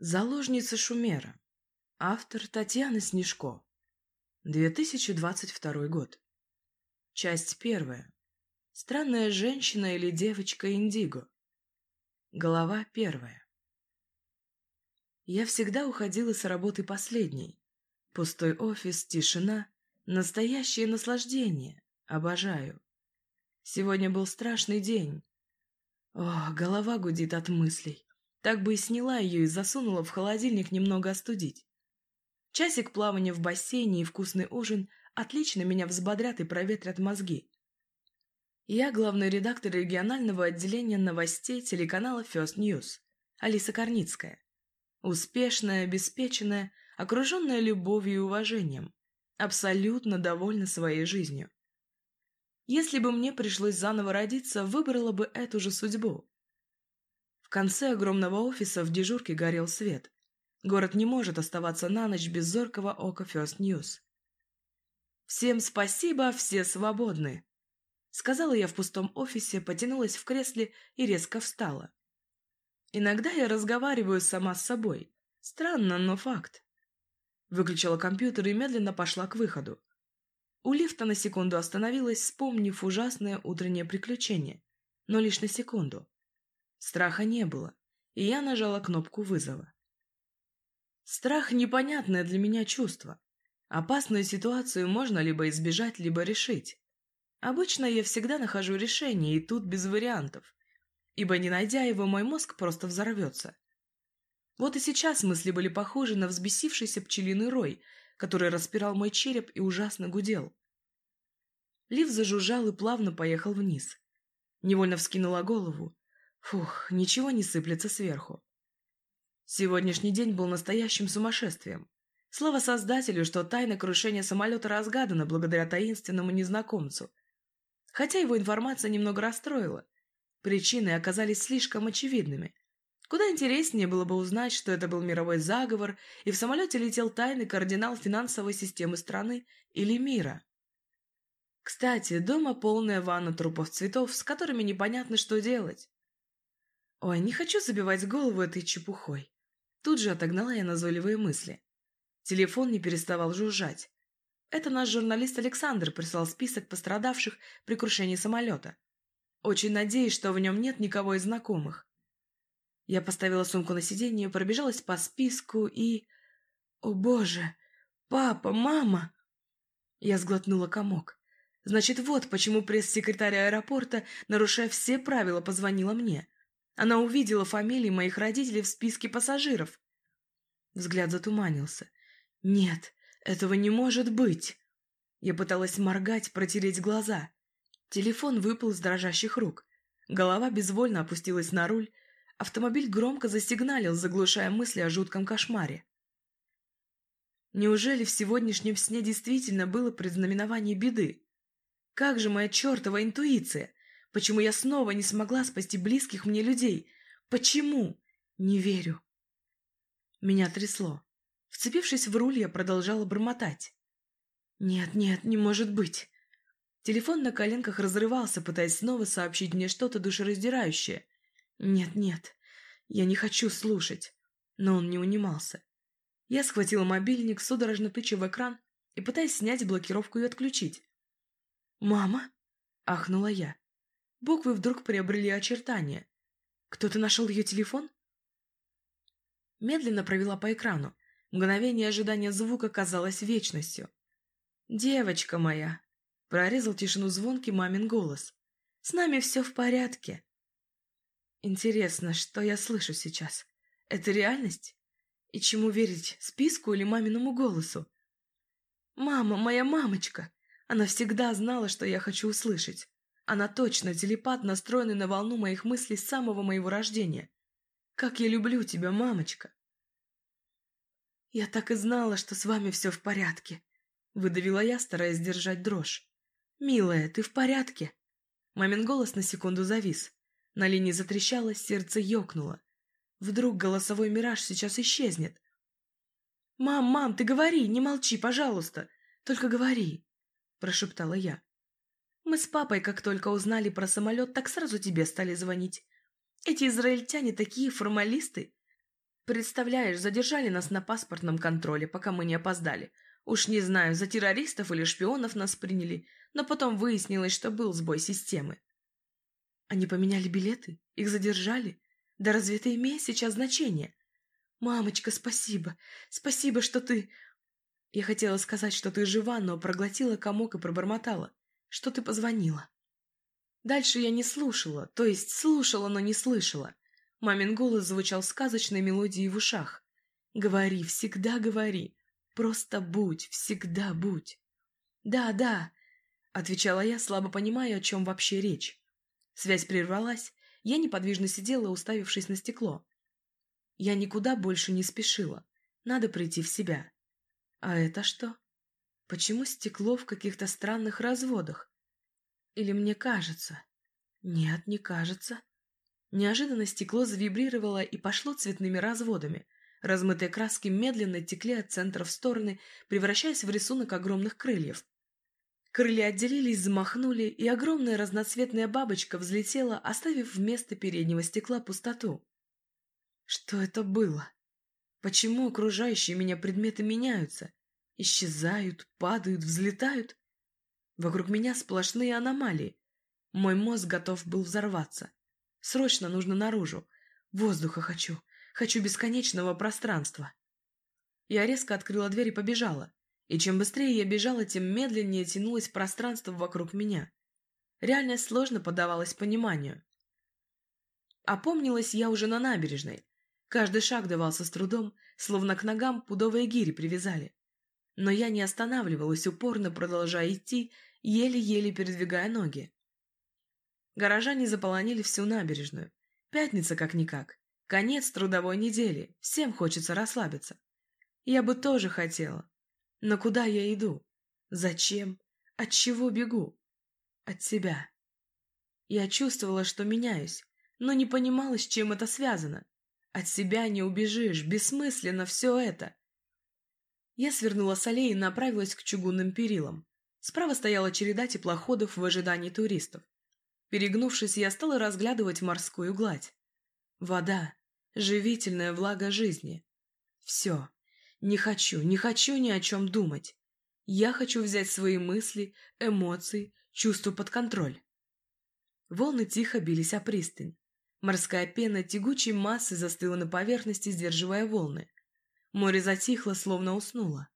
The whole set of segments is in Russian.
Заложница Шумера. Автор Татьяна Снежко. 2022 год. Часть первая. Странная женщина или девочка Индиго. Глава первая. Я всегда уходила с работы последней. Пустой офис, тишина, настоящее наслаждение. Обожаю. Сегодня был страшный день. О, голова гудит от мыслей. Так бы и сняла ее и засунула в холодильник немного остудить. Часик плавания в бассейне и вкусный ужин отлично меня взбодрят и проветрят мозги. Я главный редактор регионального отделения новостей телеканала First News, Алиса Корницкая. Успешная, обеспеченная, окруженная любовью и уважением. Абсолютно довольна своей жизнью. Если бы мне пришлось заново родиться, выбрала бы эту же судьбу. В конце огромного офиса в дежурке горел свет. Город не может оставаться на ночь без зоркого ока First News. «Всем спасибо, все свободны!» Сказала я в пустом офисе, потянулась в кресле и резко встала. Иногда я разговариваю сама с собой. Странно, но факт. Выключила компьютер и медленно пошла к выходу. У лифта на секунду остановилась, вспомнив ужасное утреннее приключение. Но лишь на секунду. Страха не было, и я нажала кнопку вызова. Страх – непонятное для меня чувство. Опасную ситуацию можно либо избежать, либо решить. Обычно я всегда нахожу решение, и тут без вариантов. Ибо не найдя его, мой мозг просто взорвется. Вот и сейчас мысли были похожи на взбесившийся пчелиный рой, который распирал мой череп и ужасно гудел. Лифт зажужжал и плавно поехал вниз. Невольно вскинула голову. Фух, ничего не сыплется сверху. Сегодняшний день был настоящим сумасшествием. Слава создателю, что тайна крушения самолета разгадана благодаря таинственному незнакомцу. Хотя его информация немного расстроила. Причины оказались слишком очевидными. Куда интереснее было бы узнать, что это был мировой заговор, и в самолете летел тайный кардинал финансовой системы страны или мира. Кстати, дома полная ванна трупов цветов, с которыми непонятно, что делать. Ой, не хочу забивать голову этой чепухой. Тут же отогнала я назойливые мысли. Телефон не переставал жужжать. Это наш журналист Александр прислал список пострадавших при крушении самолета. Очень надеюсь, что в нем нет никого из знакомых. Я поставила сумку на сиденье, пробежалась по списку и... О боже! Папа, мама! Я сглотнула комок. Значит, вот почему пресс-секретарь аэропорта, нарушая все правила, позвонила мне. Она увидела фамилии моих родителей в списке пассажиров. Взгляд затуманился. Нет, этого не может быть. Я пыталась моргать, протереть глаза. Телефон выпал из дрожащих рук. Голова безвольно опустилась на руль. Автомобиль громко засигналил, заглушая мысли о жутком кошмаре. Неужели в сегодняшнем сне действительно было предзнаменование беды? Как же моя чертова интуиция? Почему я снова не смогла спасти близких мне людей? Почему? Не верю. Меня трясло. Вцепившись в руль, я продолжала бормотать. «Нет, нет, не может быть!» Телефон на коленках разрывался, пытаясь снова сообщить мне что-то душераздирающее. «Нет, нет, я не хочу слушать!» Но он не унимался. Я схватила мобильник, судорожно тыча в экран и пытаясь снять блокировку и отключить. «Мама?» – ахнула я. Буквы вдруг приобрели очертания. Кто-то нашел ее телефон? Медленно провела по экрану. Мгновение ожидания звука казалось вечностью. «Девочка моя!» — прорезал тишину звонкий мамин голос. «С нами все в порядке!» Интересно, что я слышу сейчас? Это реальность? И чему верить, списку или маминому голосу? «Мама, моя мамочка!» Она всегда знала, что я хочу услышать. Она точно телепат, настроенный на волну моих мыслей с самого моего рождения. Как я люблю тебя, мамочка!» «Я так и знала, что с вами все в порядке», — выдавила я, стараясь держать дрожь. «Милая, ты в порядке?» Мамин голос на секунду завис. На линии затрещало, сердце ёкнуло. Вдруг голосовой мираж сейчас исчезнет. «Мам, мам, ты говори, не молчи, пожалуйста. Только говори», — прошептала я. Мы с папой, как только узнали про самолет, так сразу тебе стали звонить. Эти израильтяне такие формалисты. Представляешь, задержали нас на паспортном контроле, пока мы не опоздали. Уж не знаю, за террористов или шпионов нас приняли, но потом выяснилось, что был сбой системы. Они поменяли билеты? Их задержали? Да разве это имеет сейчас значение? Мамочка, спасибо. Спасибо, что ты... Я хотела сказать, что ты жива, но проглотила комок и пробормотала, что ты позвонила. Дальше я не слушала, то есть слушала, но не слышала. Мамин голос звучал сказочной мелодией в ушах. «Говори, всегда говори. Просто будь, всегда будь». «Да, да», — отвечала я, слабо понимая, о чем вообще речь. Связь прервалась, я неподвижно сидела, уставившись на стекло. Я никуда больше не спешила. Надо прийти в себя. А это что? Почему стекло в каких-то странных разводах? Или мне кажется? Нет, не кажется. Неожиданно стекло завибрировало и пошло цветными разводами. Размытые краски медленно текли от центра в стороны, превращаясь в рисунок огромных крыльев. Крылья отделились, замахнули, и огромная разноцветная бабочка взлетела, оставив вместо переднего стекла пустоту. Что это было? Почему окружающие меня предметы меняются? Исчезают, падают, взлетают? Вокруг меня сплошные аномалии. Мой мозг готов был взорваться. Срочно нужно наружу. Воздуха хочу. Хочу бесконечного пространства. Я резко открыла дверь и побежала. И чем быстрее я бежала, тем медленнее тянулось пространство вокруг меня. Реальность сложно поддавалась пониманию. Опомнилась я уже на набережной. Каждый шаг давался с трудом, словно к ногам пудовые гири привязали. Но я не останавливалась, упорно продолжая идти, еле-еле передвигая ноги. Горожане заполонили всю набережную. Пятница как-никак. Конец трудовой недели. Всем хочется расслабиться. Я бы тоже хотела. Но куда я иду? Зачем? От чего бегу? От себя. Я чувствовала, что меняюсь, но не понимала, с чем это связано. От себя не убежишь, бессмысленно все это. Я свернула с аллеи и направилась к чугунным перилам. Справа стояла череда теплоходов в ожидании туристов. Перегнувшись, я стала разглядывать морскую гладь. Вода, живительная влага жизни. Все. Не хочу, не хочу ни о чем думать. Я хочу взять свои мысли, эмоции, чувства под контроль. Волны тихо бились о пристань. Морская пена тягучей массы застыла на поверхности, сдерживая волны. Море затихло, словно уснуло.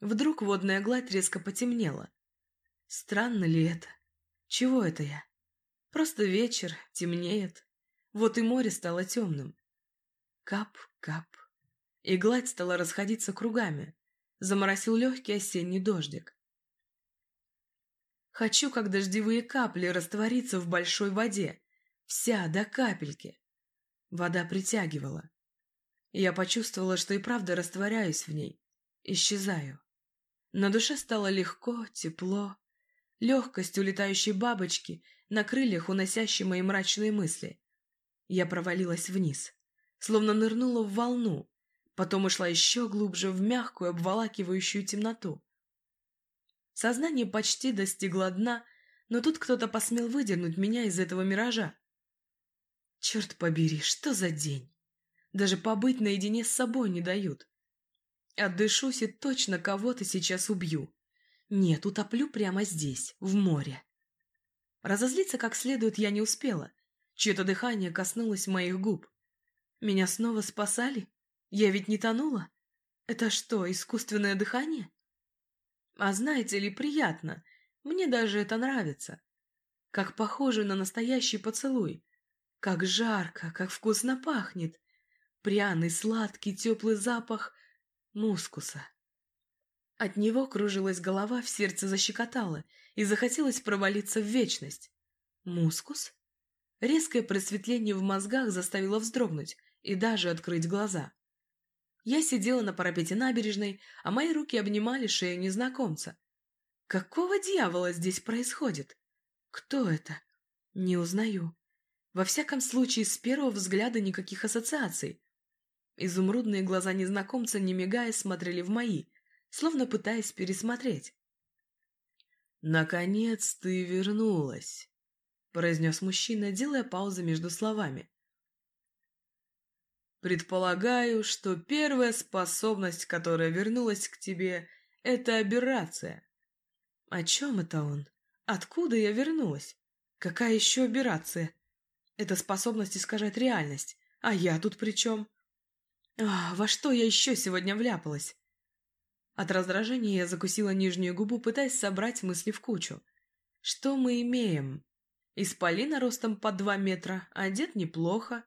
Вдруг водная гладь резко потемнела. Странно ли это? Чего это я? Просто вечер, темнеет. Вот и море стало темным. Кап-кап. И гладь стала расходиться кругами. Заморосил легкий осенний дождик. Хочу, как дождевые капли, раствориться в большой воде. Вся, до капельки. Вода притягивала. Я почувствовала, что и правда растворяюсь в ней. Исчезаю. На душе стало легко, тепло легкость улетающей бабочки на крыльях, уносящей мои мрачные мысли. Я провалилась вниз, словно нырнула в волну, потом ушла еще глубже в мягкую, обволакивающую темноту. Сознание почти достигло дна, но тут кто-то посмел выдернуть меня из этого миража. Черт побери, что за день! Даже побыть наедине с собой не дают. Отдышусь и точно кого-то сейчас убью. Нет, утоплю прямо здесь, в море. Разозлиться как следует я не успела. Чье-то дыхание коснулось моих губ. Меня снова спасали? Я ведь не тонула? Это что, искусственное дыхание? А знаете ли, приятно. Мне даже это нравится. Как похоже на настоящий поцелуй. Как жарко, как вкусно пахнет. Пряный, сладкий, теплый запах мускуса. От него кружилась голова, в сердце защекотало, и захотелось провалиться в вечность. Мускус? Резкое просветление в мозгах заставило вздрогнуть и даже открыть глаза. Я сидела на парапете набережной, а мои руки обнимали шею незнакомца. Какого дьявола здесь происходит? Кто это? Не узнаю. Во всяком случае, с первого взгляда никаких ассоциаций. Изумрудные глаза незнакомца, не мигая, смотрели в мои, словно пытаясь пересмотреть. «Наконец ты вернулась», — произнес мужчина, делая паузы между словами. Предполагаю, что первая способность, которая вернулась к тебе, — это аберрация. О чем это он? Откуда я вернулась? Какая еще аберрация? Это способность искажать реальность. А я тут при чем? Ах, во что я еще сегодня вляпалась? От раздражения я закусила нижнюю губу, пытаясь собрать мысли в кучу. Что мы имеем? Исполина ростом по два метра, одет неплохо.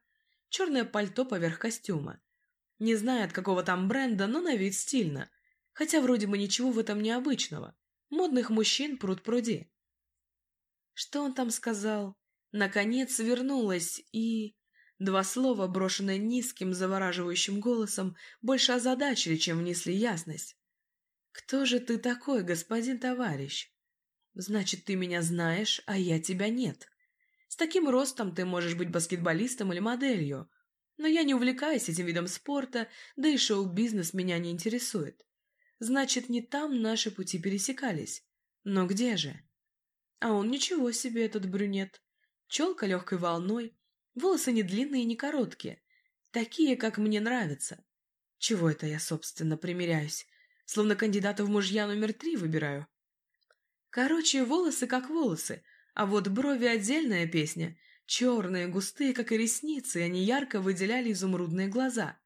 Черное пальто поверх костюма. Не знаю, от какого там бренда, но на вид стильно. Хотя вроде бы ничего в этом необычного. Модных мужчин пруд пруди. Что он там сказал? Наконец вернулась и... Два слова, брошенные низким, завораживающим голосом, больше озадачили, чем внесли ясность. «Кто же ты такой, господин товарищ?» «Значит, ты меня знаешь, а я тебя нет. С таким ростом ты можешь быть баскетболистом или моделью. Но я не увлекаюсь этим видом спорта, да и шоу-бизнес меня не интересует. Значит, не там наши пути пересекались. Но где же?» А он ничего себе, этот брюнет. Челка легкой волной, волосы не длинные и не короткие, такие, как мне нравятся. Чего это я, собственно, примеряюсь? Словно кандидата в мужья номер три выбираю. Короче, волосы как волосы, а вот брови отдельная песня. Черные, густые, как и ресницы, они ярко выделяли изумрудные глаза.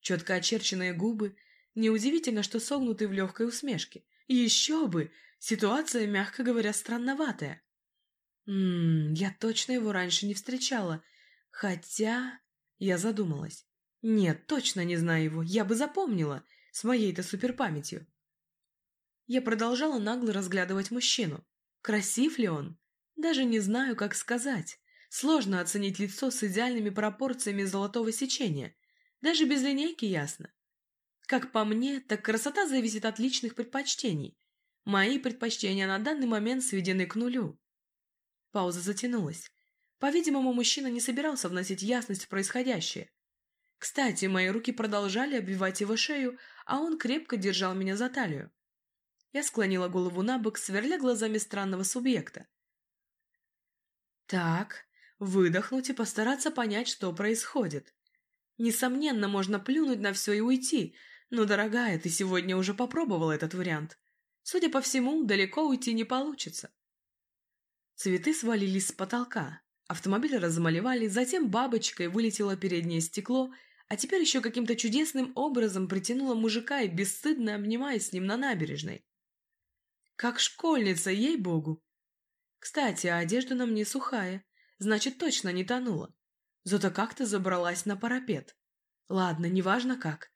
Четко очерченные губы, неудивительно, что согнуты в легкой усмешке. Еще бы! Ситуация, мягко говоря, странноватая. Ммм, я точно его раньше не встречала. Хотя... Я задумалась. Нет, точно не знаю его, я бы запомнила, с моей-то суперпамятью. Я продолжала нагло разглядывать мужчину. Красив ли он? Даже не знаю, как сказать. Сложно оценить лицо с идеальными пропорциями золотого сечения. Даже без линейки ясно. Как по мне, так красота зависит от личных предпочтений. Мои предпочтения на данный момент сведены к нулю. Пауза затянулась. По-видимому, мужчина не собирался вносить ясность в происходящее. Кстати, мои руки продолжали обвивать его шею, а он крепко держал меня за талию. Я склонила голову на бок, сверля глазами странного субъекта. Так, выдохнуть и постараться понять, что происходит. Несомненно, можно плюнуть на все и уйти, но, дорогая, ты сегодня уже попробовала этот вариант. Судя по всему, далеко уйти не получится. Цветы свалились с потолка, автомобиль размалевали, затем бабочкой вылетело переднее стекло, а теперь еще каким-то чудесным образом притянуло мужика и бесстыдно обнимаясь с ним на набережной. Как школьница, ей-богу! Кстати, а одежда на мне сухая, значит, точно не тонула. Зато как-то забралась на парапет. Ладно, неважно как.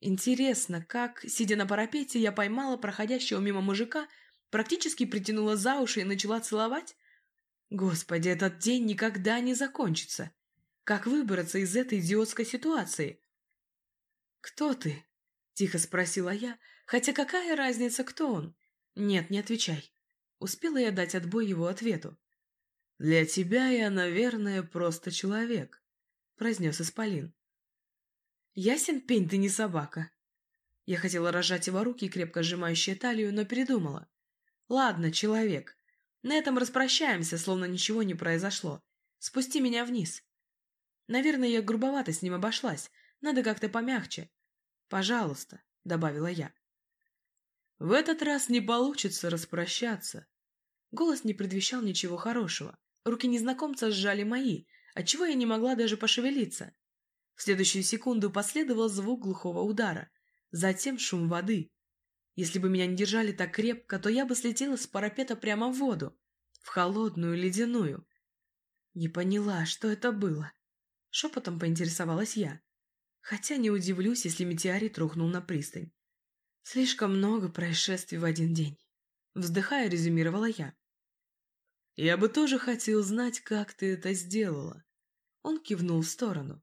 Интересно, как, сидя на парапете, я поймала проходящего мимо мужика Практически притянула за уши и начала целовать? Господи, этот день никогда не закончится. Как выбраться из этой идиотской ситуации? «Кто ты?» — тихо спросила я, хотя какая разница, кто он? «Нет, не отвечай». Успела я дать отбой его ответу. «Для тебя я, наверное, просто человек», — произнес Исполин. «Ясен пень, ты не собака». Я хотела рожать его руки, крепко сжимающие талию, но передумала. «Ладно, человек. На этом распрощаемся, словно ничего не произошло. Спусти меня вниз». Наверное, я грубовато с ним обошлась. Надо как-то помягче. «Пожалуйста», — добавила я. «В этот раз не получится распрощаться». Голос не предвещал ничего хорошего. Руки незнакомца сжали мои, отчего я не могла даже пошевелиться. В следующую секунду последовал звук глухого удара, затем шум воды. Если бы меня не держали так крепко, то я бы слетела с парапета прямо в воду, в холодную ледяную. Не поняла, что это было. Шепотом поинтересовалась я. Хотя не удивлюсь, если метеорит рухнул на пристань. Слишком много происшествий в один день. Вздыхая, резюмировала я. Я бы тоже хотел знать, как ты это сделала. Он кивнул в сторону.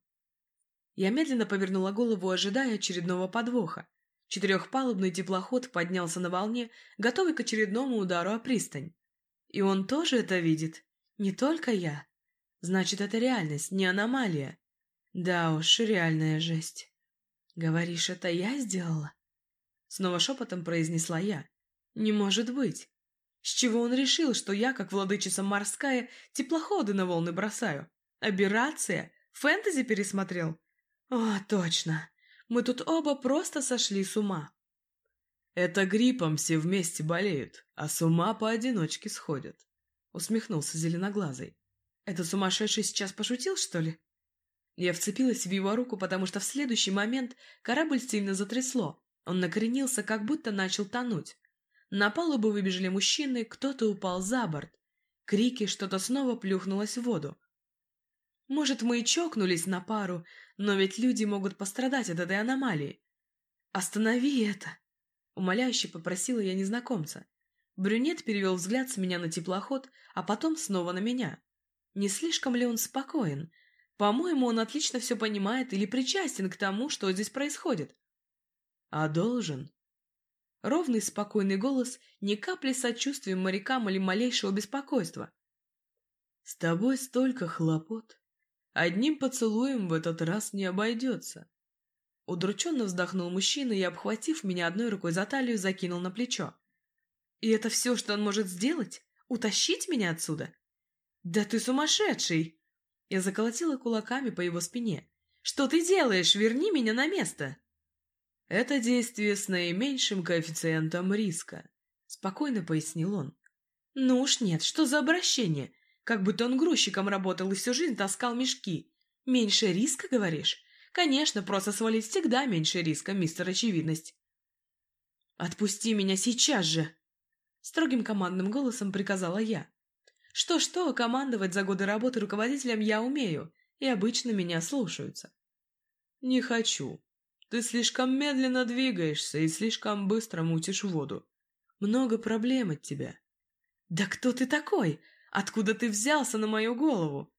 Я медленно повернула голову, ожидая очередного подвоха. Четырехпалубный теплоход поднялся на волне, готовый к очередному удару о пристань. И он тоже это видит. Не только я. Значит, это реальность, не аномалия. Да уж, реальная жесть. Говоришь, это я сделала? Снова шепотом произнесла я. Не может быть. С чего он решил, что я, как владычица морская, теплоходы на волны бросаю? Аберрация? Фэнтези пересмотрел? О, точно. Мы тут оба просто сошли с ума. Это гриппом все вместе болеют, а с ума поодиночке сходят. Усмехнулся зеленоглазый. Это сумасшедший сейчас пошутил, что ли? Я вцепилась в его руку, потому что в следующий момент корабль сильно затрясло. Он накренился, как будто начал тонуть. На палубу выбежали мужчины, кто-то упал за борт. Крики, что-то снова плюхнулось в воду. Может, мы и чокнулись на пару, но ведь люди могут пострадать от этой аномалии. «Останови это!» — умоляюще попросила я незнакомца. Брюнет перевел взгляд с меня на теплоход, а потом снова на меня. Не слишком ли он спокоен? По-моему, он отлично все понимает или причастен к тому, что здесь происходит. А должен? Ровный спокойный голос, ни капли сочувствия морякам или малейшего беспокойства. С тобой столько хлопот. Одним поцелуем в этот раз не обойдется. Удрученно вздохнул мужчина и, обхватив меня одной рукой за талию, закинул на плечо. «И это все, что он может сделать? Утащить меня отсюда?» «Да ты сумасшедший!» Я заколотила кулаками по его спине. «Что ты делаешь? Верни меня на место!» «Это действие с наименьшим коэффициентом риска», — спокойно пояснил он. «Ну уж нет, что за обращение? Как будто он грузчиком работал и всю жизнь таскал мешки. Меньше риска, говоришь? Конечно, просто свалить всегда меньше риска, мистер Очевидность. «Отпусти меня сейчас же!» Строгим командным голосом приказала я. Что-что, командовать за годы работы руководителем я умею, и обычно меня слушаются. «Не хочу. Ты слишком медленно двигаешься и слишком быстро мутишь воду. Много проблем от тебя». «Да кто ты такой? Откуда ты взялся на мою голову?»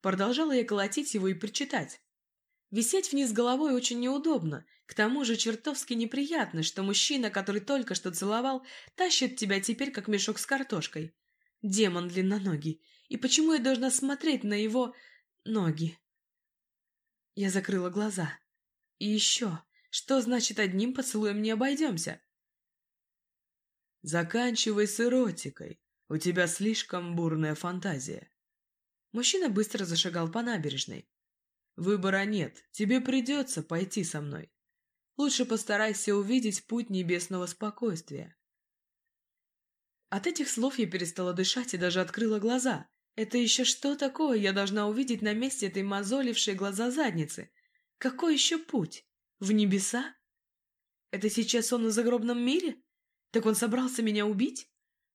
Продолжала я колотить его и причитать. Висеть вниз головой очень неудобно, к тому же чертовски неприятно, что мужчина, который только что целовал, тащит тебя теперь как мешок с картошкой. Демон длинноногий. И почему я должна смотреть на его... ноги? Я закрыла глаза. И еще, что значит одним поцелуем не обойдемся? Заканчивай с эротикой. У тебя слишком бурная фантазия. Мужчина быстро зашагал по набережной. Выбора нет, тебе придется пойти со мной. Лучше постарайся увидеть путь небесного спокойствия. От этих слов я перестала дышать и даже открыла глаза. Это еще что такое я должна увидеть на месте этой мозолившей глаза задницы? Какой еще путь? В небеса? Это сейчас он в загробном мире? Так он собрался меня убить?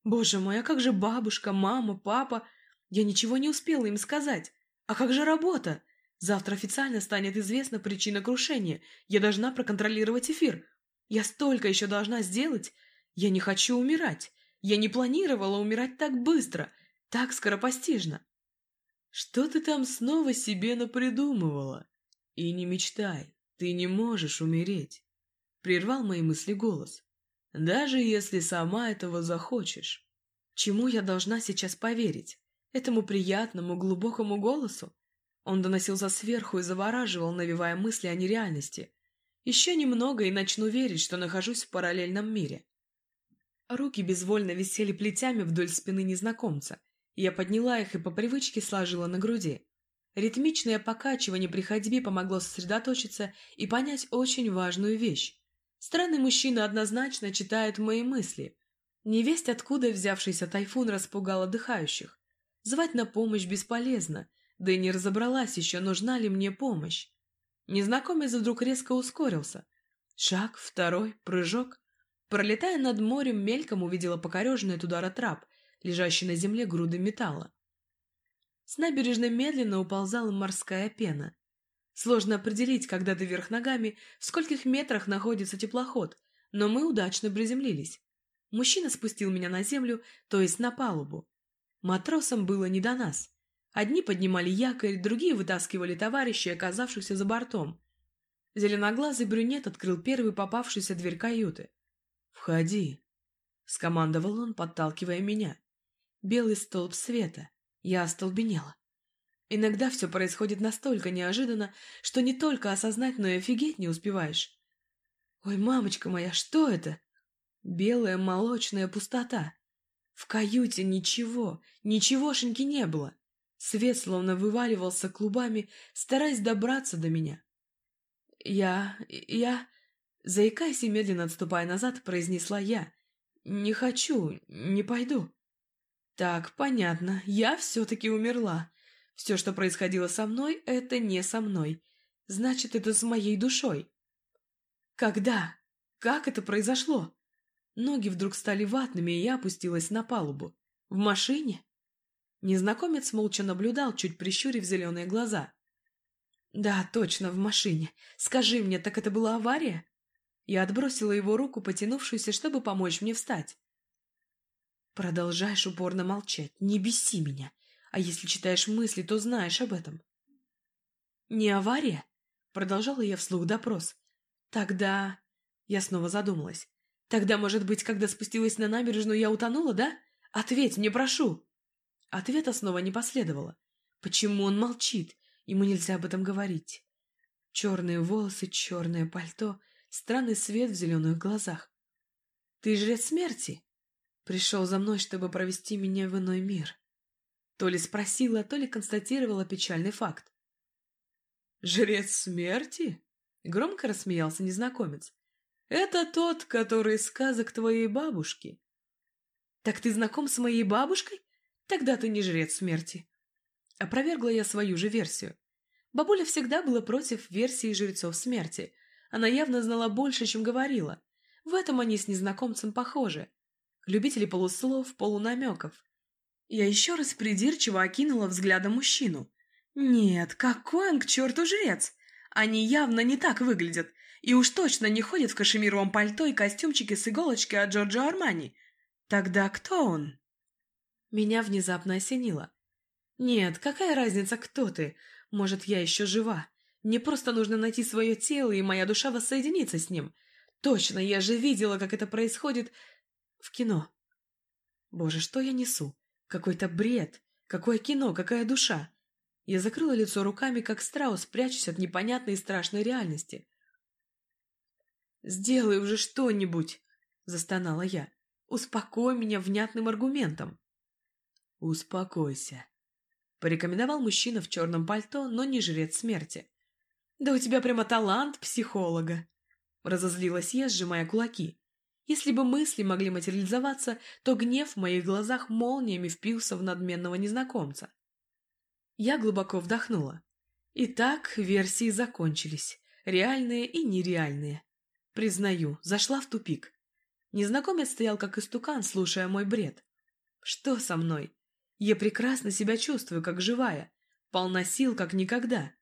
Боже мой, а как же бабушка, мама, папа? Я ничего не успела им сказать. А как же работа? Завтра официально станет известна причина крушения. Я должна проконтролировать эфир. Я столько еще должна сделать. Я не хочу умирать. Я не планировала умирать так быстро, так скоропостижно. Что ты там снова себе напридумывала? И не мечтай, ты не можешь умереть. Прервал мои мысли голос даже если сама этого захочешь. Чему я должна сейчас поверить? Этому приятному, глубокому голосу? Он доносился сверху и завораживал, навевая мысли о нереальности. Еще немного и начну верить, что нахожусь в параллельном мире. Руки безвольно висели плетями вдоль спины незнакомца. Я подняла их и по привычке сложила на груди. Ритмичное покачивание при ходьбе помогло сосредоточиться и понять очень важную вещь. Странный мужчина однозначно читает мои мысли. Невесть, откуда взявшийся тайфун распугал отдыхающих. Звать на помощь бесполезно, да и не разобралась еще, нужна ли мне помощь. Незнакомец вдруг резко ускорился. Шаг, второй, прыжок. Пролетая над морем, мельком увидела покореженный от удара трап, лежащий на земле груды металла. С набережной медленно уползала морская пена. Сложно определить, когда ты вверх ногами, в скольких метрах находится теплоход, но мы удачно приземлились. Мужчина спустил меня на землю, то есть на палубу. Матросам было не до нас. Одни поднимали якорь, другие вытаскивали товарищей, оказавшихся за бортом. Зеленоглазый брюнет открыл первый попавшийся дверь каюты. «Входи», — скомандовал он, подталкивая меня. Белый столб света. Я остолбенела. Иногда все происходит настолько неожиданно, что не только осознать, но и офигеть не успеваешь. Ой, мамочка моя, что это? Белая молочная пустота. В каюте ничего, ничегошеньки не было. Свет словно вываливался клубами, стараясь добраться до меня. Я... я...» Заикаясь и медленно отступая назад, произнесла я. «Не хочу, не пойду». «Так, понятно, я все-таки умерла. Все, что происходило со мной, это не со мной. Значит, это с моей душой». «Когда? Как это произошло?» Ноги вдруг стали ватными, и я опустилась на палубу. «В машине?» Незнакомец молча наблюдал, чуть прищурив зеленые глаза. «Да, точно, в машине. Скажи мне, так это была авария?» Я отбросила его руку, потянувшуюся, чтобы помочь мне встать. Продолжаешь упорно молчать. Не беси меня. А если читаешь мысли, то знаешь об этом. Не авария? Продолжала я вслух допрос. Тогда... Я снова задумалась. Тогда, может быть, когда спустилась на набережную, я утонула, да? Ответь мне, прошу. Ответа снова не последовало. Почему он молчит? Ему нельзя об этом говорить. Черные волосы, черное пальто, странный свет в зеленых глазах. «Ты жрец смерти?» Пришел за мной, чтобы провести меня в иной мир. То ли спросила, то ли констатировала печальный факт. «Жрец смерти?» — громко рассмеялся незнакомец. «Это тот, который из сказок твоей бабушки». «Так ты знаком с моей бабушкой? Тогда ты не жрец смерти». Опровергла я свою же версию. Бабуля всегда была против версии жрецов смерти — она явно знала больше, чем говорила. В этом они с незнакомцем похожи. Любители полуслов, полунамеков. Я еще раз придирчиво окинула взглядом мужчину. Нет, какой он к черту жрец! Они явно не так выглядят. И уж точно не ходят в кашемировом пальто и костюмчике с иголочки от Джорджо Армани. Тогда кто он? Меня внезапно осенило. Нет, какая разница, кто ты? Может, я еще жива. Мне просто нужно найти свое тело, и моя душа воссоединится с ним. Точно, я же видела, как это происходит в кино. Боже, что я несу? Какой-то бред. Какое кино, какая душа? Я закрыла лицо руками, как страус, прячусь от непонятной и страшной реальности. «Сделай уже что-нибудь!» — застонала я. «Успокой меня внятным аргументом!» «Успокойся!» — порекомендовал мужчина в черном пальто, но не жрец смерти. «Да у тебя прямо талант психолога!» Разозлилась я, сжимая кулаки. Если бы мысли могли материализоваться, то гнев в моих глазах молниями впился в надменного незнакомца. Я глубоко вдохнула. Итак, версии закончились. Реальные и нереальные. Признаю, зашла в тупик. Незнакомец стоял как истукан, слушая мой бред. Что со мной? Я прекрасно себя чувствую, как живая. Полна сил, как никогда.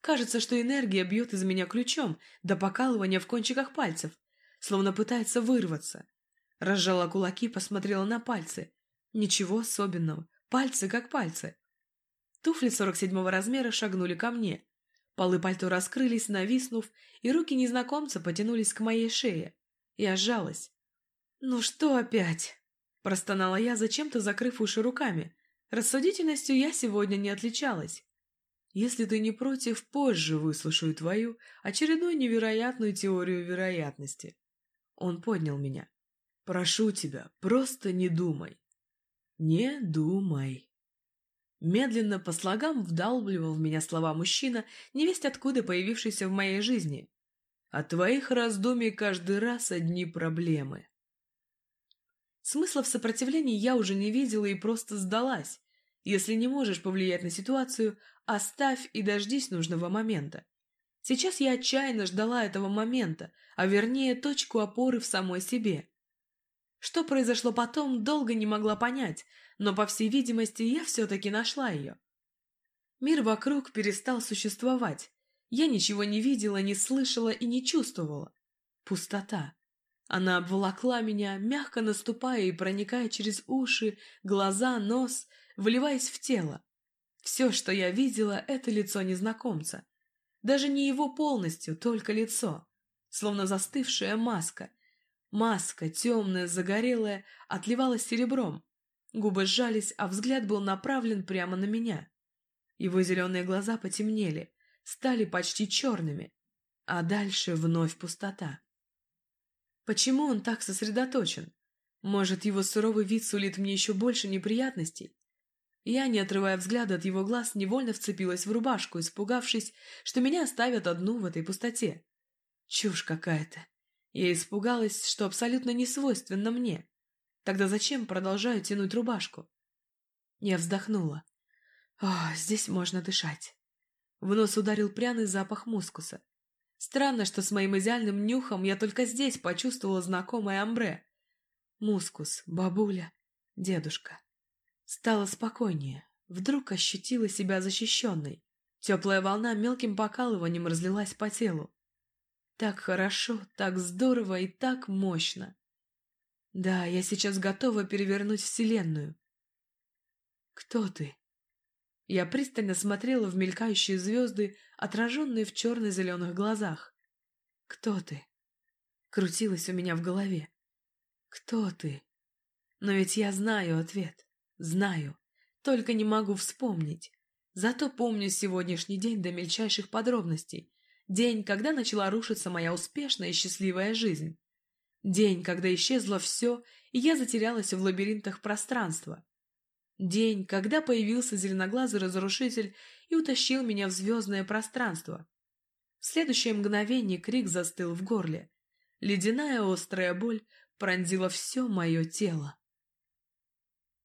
Кажется, что энергия бьет из меня ключом до покалывания в кончиках пальцев, словно пытается вырваться. Разжала кулаки, посмотрела на пальцы. Ничего особенного. Пальцы как пальцы. Туфли 47-го размера шагнули ко мне. Полы пальто раскрылись, нависнув, и руки незнакомца потянулись к моей шее. Я сжалась. «Ну что опять?» – простонала я, зачем-то закрыв уши руками. Рассудительностью я сегодня не отличалась. Если ты не против, позже выслушаю твою очередную невероятную теорию вероятности. Он поднял меня. Прошу тебя, просто не думай. Не думай. Медленно по слогам вдалбливал в меня слова мужчина, невесть откуда появившийся в моей жизни. От твоих раздумий каждый раз одни проблемы. Смысла в сопротивлении я уже не видела и просто сдалась. Если не можешь повлиять на ситуацию, оставь и дождись нужного момента. Сейчас я отчаянно ждала этого момента, а вернее точку опоры в самой себе. Что произошло потом, долго не могла понять, но, по всей видимости, я все-таки нашла ее. Мир вокруг перестал существовать. Я ничего не видела, не слышала и не чувствовала. Пустота. Она обволокла меня, мягко наступая и проникая через уши, глаза, нос, вливаясь в тело. Все, что я видела, это лицо незнакомца. Даже не его полностью, только лицо. Словно застывшая маска. Маска, темная, загорелая, отливалась серебром. Губы сжались, а взгляд был направлен прямо на меня. Его зеленые глаза потемнели, стали почти черными. А дальше вновь пустота. Почему он так сосредоточен? Может, его суровый вид сулит мне еще больше неприятностей? Я, не отрывая взгляда от его глаз, невольно вцепилась в рубашку, испугавшись, что меня оставят одну в этой пустоте. Чушь какая-то. Я испугалась, что абсолютно не свойственно мне. Тогда зачем продолжаю тянуть рубашку? Я вздохнула. О, здесь можно дышать. В нос ударил пряный запах мускуса. Странно, что с моим идеальным нюхом я только здесь почувствовала знакомое амбре. Мускус, бабуля, дедушка. Стало спокойнее. Вдруг ощутила себя защищенной. Теплая волна мелким покалыванием разлилась по телу. Так хорошо, так здорово и так мощно. Да, я сейчас готова перевернуть Вселенную. Кто ты? Я пристально смотрела в мелькающие звезды, отраженные в черно-зеленых глазах. Кто ты? Крутилось у меня в голове. Кто ты? Но ведь я знаю ответ. Знаю. Только не могу вспомнить. Зато помню сегодняшний день до мельчайших подробностей. День, когда начала рушиться моя успешная и счастливая жизнь. День, когда исчезло все, и я затерялась в лабиринтах пространства. День, когда появился зеленоглазый разрушитель и утащил меня в звездное пространство. В следующее мгновение крик застыл в горле. Ледяная острая боль пронзила все мое тело.